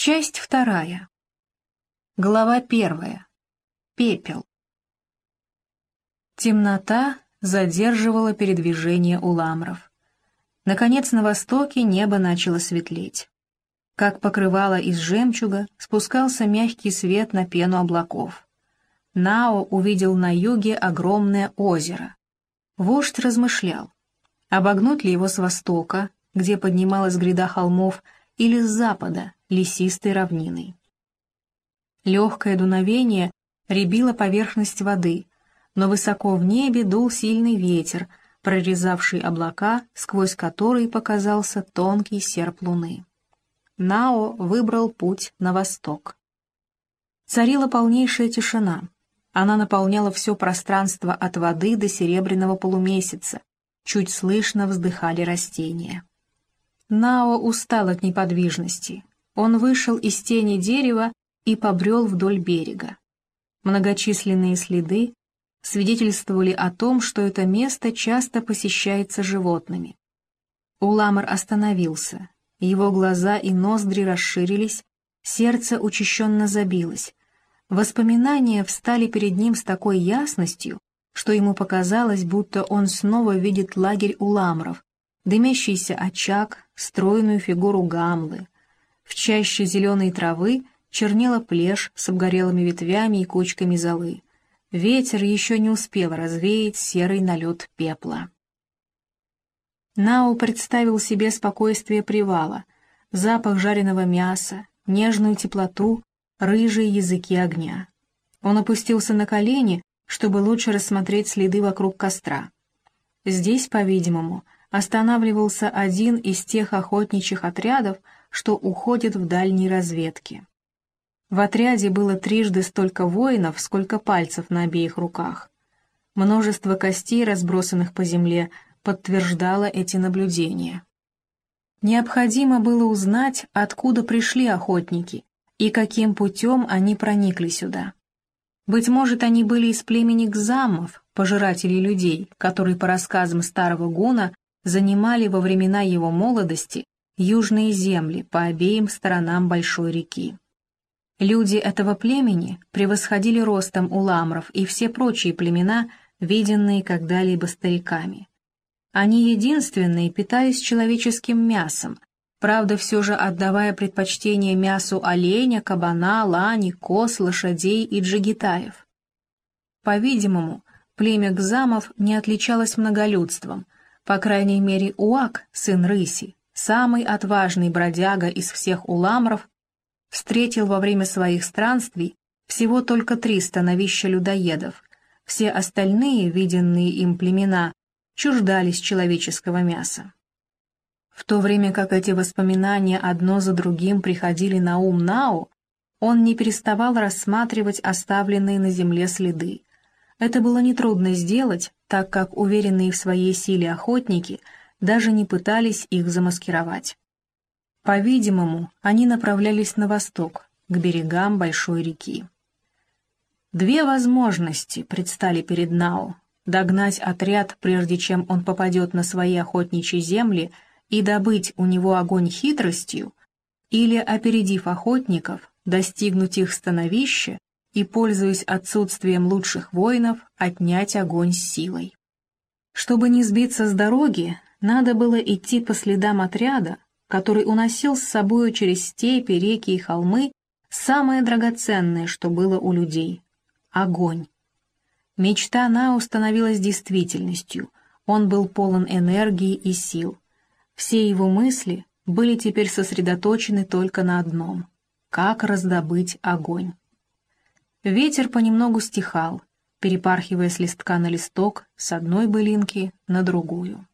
Часть вторая. Глава первая. Пепел. Темнота задерживала передвижение уламров. Наконец на востоке небо начало светлеть. Как покрывало из жемчуга, спускался мягкий свет на пену облаков. Нао увидел на юге огромное озеро. Вождь размышлял, обогнуть ли его с востока, где поднималась гряда холмов, или с запада, лесистой равниной. Легкое дуновение рябило поверхность воды, но высоко в небе дул сильный ветер, прорезавший облака, сквозь которые показался тонкий серп луны. Нао выбрал путь на восток. Царила полнейшая тишина. Она наполняла все пространство от воды до серебряного полумесяца. Чуть слышно вздыхали растения. Нао устал от неподвижности. Он вышел из тени дерева и побрел вдоль берега. Многочисленные следы свидетельствовали о том, что это место часто посещается животными. Уламар остановился. Его глаза и ноздри расширились, сердце учащенно забилось. Воспоминания встали перед ним с такой ясностью, что ему показалось, будто он снова видит лагерь уламров, дымящийся очаг, стройную фигуру гамлы. В чаще зеленой травы чернела плешь с обгорелыми ветвями и кучками золы. Ветер еще не успел развеять серый налет пепла. Нау представил себе спокойствие привала, запах жареного мяса, нежную теплоту, рыжие языки огня. Он опустился на колени, чтобы лучше рассмотреть следы вокруг костра. Здесь, по-видимому, останавливался один из тех охотничьих отрядов, что уходят в дальние разведки. В отряде было трижды столько воинов, сколько пальцев на обеих руках. Множество костей, разбросанных по земле, подтверждало эти наблюдения. Необходимо было узнать, откуда пришли охотники и каким путем они проникли сюда. Быть может, они были из племени Гзамов, пожирателей людей, которые, по рассказам старого Гуна, занимали во времена его молодости южные земли по обеим сторонам большой реки. Люди этого племени превосходили ростом уламров и все прочие племена, виденные когда-либо стариками. Они единственные питались человеческим мясом, правда, все же отдавая предпочтение мясу оленя, кабана, лани, коз, лошадей и джигитаев. По-видимому, племя Гзамов не отличалось многолюдством, по крайней мере Уак, сын Рыси, самый отважный бродяга из всех уламров, встретил во время своих странствий всего только три становища людоедов, все остальные, виденные им племена, чуждались человеческого мяса. В то время как эти воспоминания одно за другим приходили на ум Нау, он не переставал рассматривать оставленные на земле следы. Это было нетрудно сделать, так как уверенные в своей силе охотники даже не пытались их замаскировать. По-видимому, они направлялись на восток, к берегам большой реки. Две возможности предстали перед Нао — догнать отряд, прежде чем он попадет на свои охотничьи земли, и добыть у него огонь хитростью, или, опередив охотников, достигнуть их становища и, пользуясь отсутствием лучших воинов, отнять огонь с силой. Чтобы не сбиться с дороги, надо было идти по следам отряда, который уносил с собою через степи, реки и холмы самое драгоценное, что было у людей — огонь. Мечта Нао становилась действительностью, он был полон энергии и сил. Все его мысли были теперь сосредоточены только на одном — как раздобыть огонь. Ветер понемногу стихал, перепархивая с листка на листок, с одной былинки на другую.